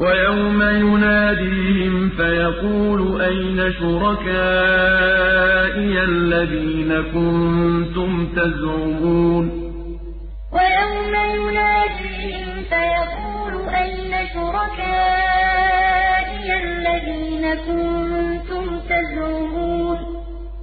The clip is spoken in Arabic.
ويوم يناديهم فيقول أين شركائي الذين كنتم تزعمون؟ ويوم يناديهم فيقول أين شركائي الذين كنتم